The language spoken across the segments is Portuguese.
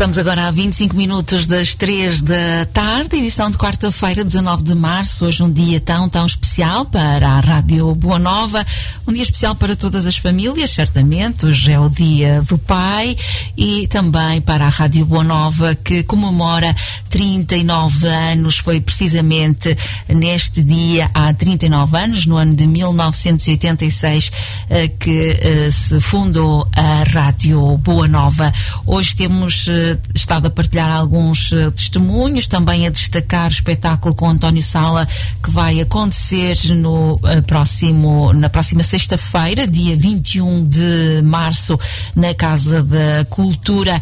Estamos agora a 25 minutos das 3 da tarde, edição de quarta-feira, 19 de março. Hoje um dia tão, tão especial para a Rádio Boa Nova. Um dia especial para todas as famílias, certamente. Hoje é o dia do pai e também para a Rádio Boa Nova, que comemora 39 anos. Foi precisamente neste dia, há 39 anos, no ano de 1986, eh, que eh, se fundou a Rádio Boa Nova. Hoje temos eh, estado a partilhar alguns uh, testemunhos, também a destacar o espetáculo com António Sala que vai acontecer no uh, próximo, na próxima sexta-feira, dia 21 de março, na Casa da Cultura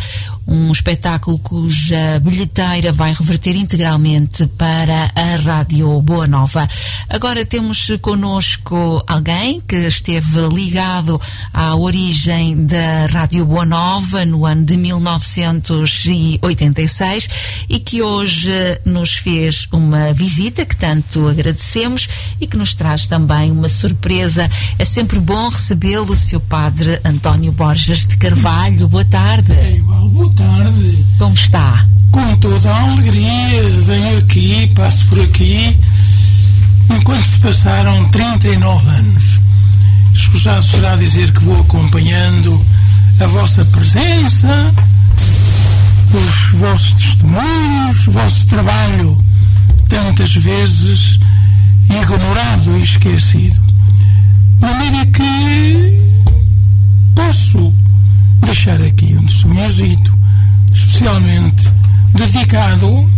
um espetáculo cuja bilheteira vai reverter integralmente para a Rádio Boa Nova. Agora temos connosco alguém que esteve ligado à origem da Rádio Boa Nova no ano de 1986 e que hoje nos fez uma visita que tanto agradecemos e que nos traz também uma surpresa. É sempre bom recebê-lo, seu padre António Borges de Carvalho. Boa tarde. É igual, boa tarde. Como está? Com toda a alegria, venho aqui, passo por aqui, enquanto se passaram 39 anos. Escusado será dizer que vou acompanhando a vossa presença, os vossos testemunhos, o vosso trabalho, tantas vezes ignorado e esquecido. De maneira que posso deixar aqui um testemunhozito especialmente dedicado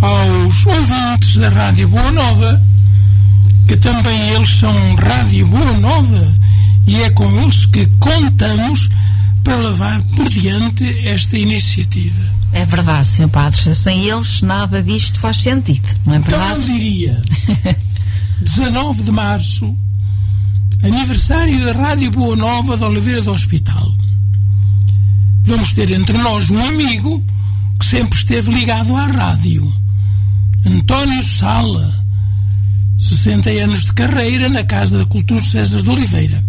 aos ouvintes da Rádio Boa Nova, que também eles são Rádio Boa Nova e é com eles que contamos para levar por diante esta iniciativa. É verdade, Sr. Padre. Sem eles nada disto faz sentido, não é verdade? Então eu diria, 19 de março, aniversário da Rádio Boa Nova de Oliveira do Hospital vamos ter entre nós um amigo que sempre esteve ligado à rádio. António Sala, 60 anos de carreira na Casa da Cultura César de Oliveira.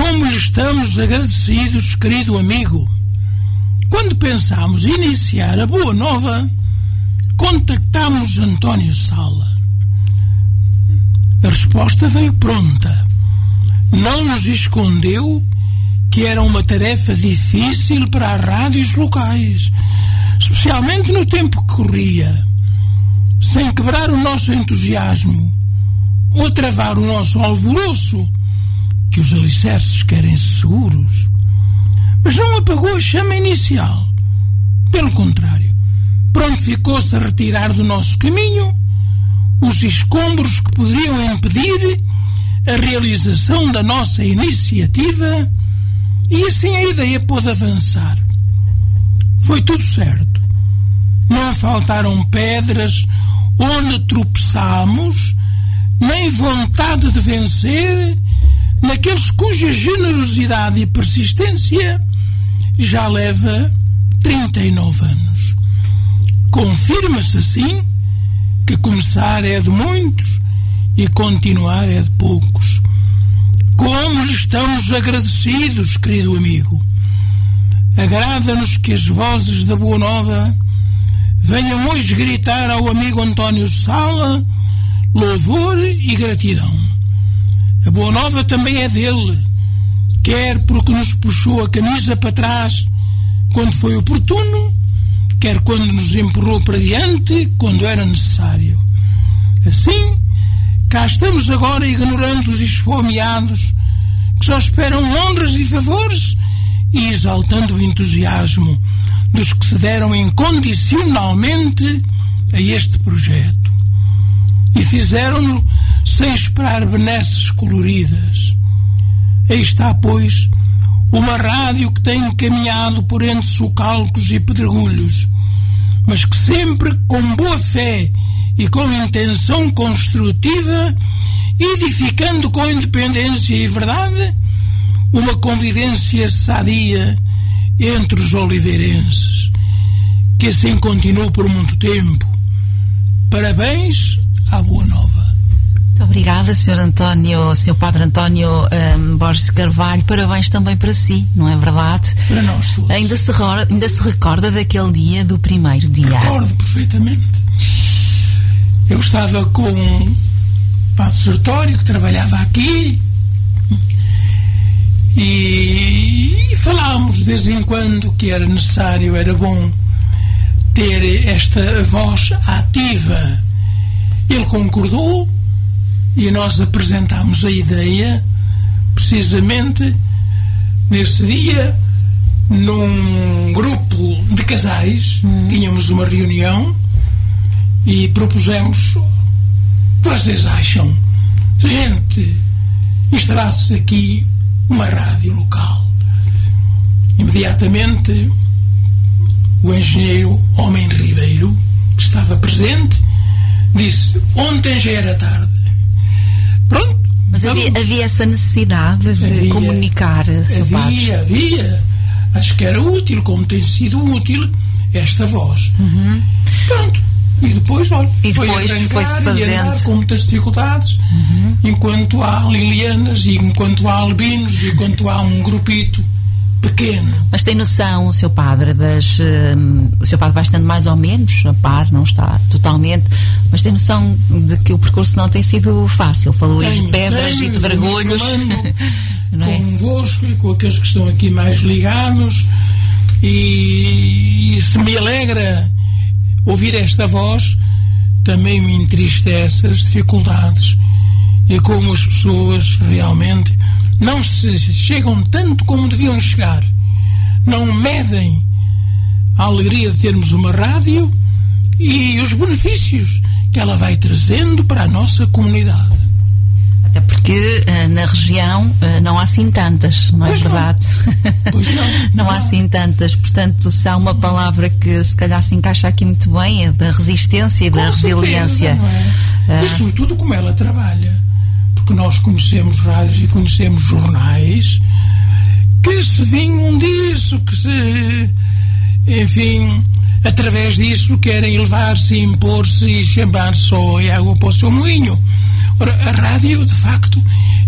Como lhe estamos agradecidos, querido amigo. Quando pensámos iniciar a Boa Nova, contactámos António Sala. A resposta veio pronta. Não nos escondeu que era uma tarefa difícil para as rádios locais, especialmente no tempo que corria, sem quebrar o nosso entusiasmo ou travar o nosso alvoroço, que os alicerces querem seguros. Mas não apagou a chama inicial. Pelo contrário, prontificou-se a retirar do nosso caminho os escombros que poderiam impedir a realização da nossa iniciativa e assim a ideia pôde avançar. Foi tudo certo. Não faltaram pedras onde tropeçamos, nem vontade de vencer naqueles cuja generosidade e persistência já leva 39 anos. Confirma-se assim que começar é de muitos e continuar é de poucos. Como lhe estamos agradecidos, querido amigo. Agrada-nos que as vozes da Boa Nova venham hoje gritar ao amigo António Sala louvor e gratidão. A Boa Nova também é dele, quer porque nos puxou a camisa para trás quando foi oportuno, quer quando nos empurrou para diante quando era necessário. Assim, Cá estamos agora ignorando os esfomeados que só esperam honras e favores e exaltando o entusiasmo dos que se deram incondicionalmente a este projeto. E fizeram-no sem esperar benesses coloridas. Aí está, pois, uma rádio que tem caminhado por entre socalcos e pedregulhos, mas que sempre com boa fé e com intenção construtiva, edificando com independência e verdade uma convivência sadia entre os oliveirenses. Que assim continue por muito tempo. Parabéns à Boa Nova. Muito obrigada, Sr. António, Sr. Padre António um, Borges Carvalho. Parabéns também para si, não é verdade? Para nós todos. Ainda se, ainda se recorda daquele dia, do primeiro dia? Recordo perfeitamente. Eu estava com o Padre Sertório, que trabalhava aqui, e, e falámos de vez em quando que era necessário, era bom ter esta voz ativa. Ele concordou e nós apresentámos a ideia precisamente nesse dia num grupo de casais. Hum. tínhamos uma reunião e propusemos vocês acham se a gente instalasse aqui uma rádio local? Imediatamente o engenheiro Homem Ribeiro que estava presente disse ontem já era tarde Pronto. Mas havia, havia, essa necessidade de havia, comunicar, seu havia, padre? Havia, Acho que era útil, como tem sido útil esta voz. Uhum. Pronto. E depois, olha, e depois foi se fazendo. com muitas dificuldades, uhum. enquanto há Lilianas, e enquanto há Albinos, e enquanto há um grupito pequeno. Mas tem noção, o seu padre, das. Uh, o seu padre vai estando mais ou menos a par, não está totalmente, mas tem noção de que o percurso não tem sido fácil. Falou tenho, de pedras tenho, e pedregulhos. é? Convosco e com aqueles que estão aqui mais ligados, e, e se me alegra ouvir esta voz, também me entristece as dificuldades e como as pessoas realmente não se chegam tanto como deviam chegar. Não medem a alegria de termos uma rádio e os benefícios que ela vai trazendo para a nossa comunidade. Até porque uh, na região uh, não há assim tantas, não é pois verdade? Não. Pois não. não, não há assim tantas. Portanto, se há uma palavra que se calhar se encaixa aqui muito bem, é da resistência e Com da certeza, resiliência. Não é? Uh, Mas sobretudo como ela trabalha porque nós conhecemos rádios e conhecemos jornais que se vinham disso, que se, enfim, através disso querem elevar-se, impor-se e chamar só água para o seu moinho. Ora, a rádio, de facto,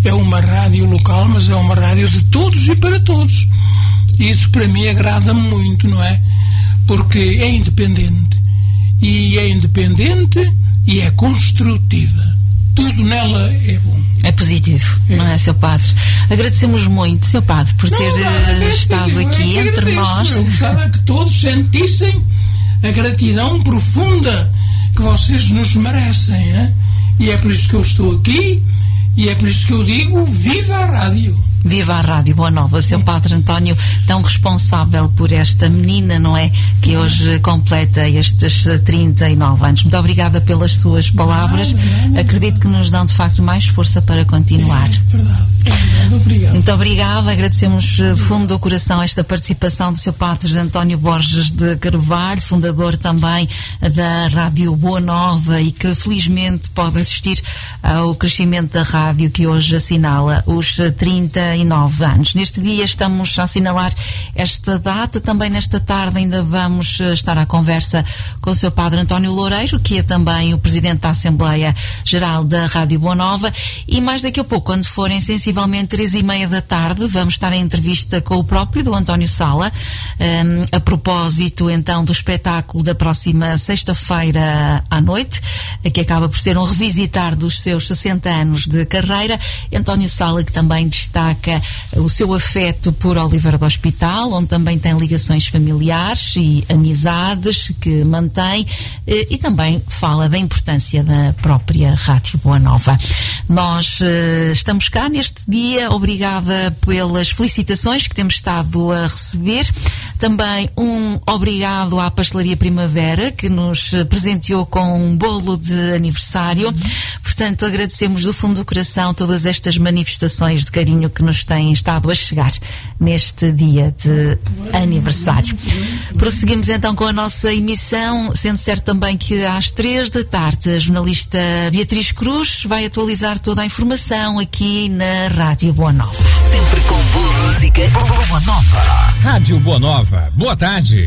é uma rádio local, mas é uma rádio de todos e para todos. Isso para mim agrada muito, não é? Porque é independente. E é independente e é construtiva tudo nela é bom. É positivo, é. não é, seu padre? Agradecemos muito, seu padre, por ter não, não, eh, estado é aqui entre nós. Eu gostava que todos sentissem a gratidão profunda que vocês nos merecem. Hein? E é por isso que eu estou aqui e é por isso que eu digo: viva a rádio! Viva a Rádio Boa Nova, seu Padre António, tão responsável por esta menina, não é? Que hoje completa estes 39 anos. Muito obrigada pelas suas palavras. Acredito que nos dão, de facto, mais força para continuar. É verdade. É. Obrigado. Muito obrigada. Agradecemos eh, fundo do coração esta participação do seu Padre António Borges de Carvalho, fundador também da Rádio Boa Nova e que felizmente pode assistir ao crescimento da rádio que hoje assinala os 30 39 anos. Neste dia estamos a assinalar esta data. Também nesta tarde ainda vamos eh, estar à conversa com o seu padre António Loureiro, que é também o presidente da Assembleia Geral da Rádio Boa Nova. E mais daqui a pouco, quando forem sensivelmente três e meia da tarde, vamos estar em entrevista com o próprio do António Sala, um, ehm, a propósito então do espetáculo da próxima sexta-feira à noite, que acaba por ser um revisitar dos seus 60 anos de carreira. António Sala, que também destaca o seu afeto por Oliveira do Hospital, onde também tem ligações familiares e amizades que mantém eh, e também fala da importância da própria Rádio Boa Nova. Nós uh, estamos cá neste dia, obrigada pelas felicitações que temos estado a receber. Também um obrigado à Pastelaria Primavera, que nos presenteou com um bolo de aniversário. Portanto, agradecemos do fundo do coração todas estas manifestações de carinho que nos têm estado a chegar neste dia de aniversário. Prosseguimos então com a nossa emissão, sendo certo também que às três da tarde a jornalista Beatriz Cruz vai atualizar toda a informação aqui na Rádio Boa Nova. Sempre com boa música. Boa Nova. Rádio Boa Nova. Boa tarde.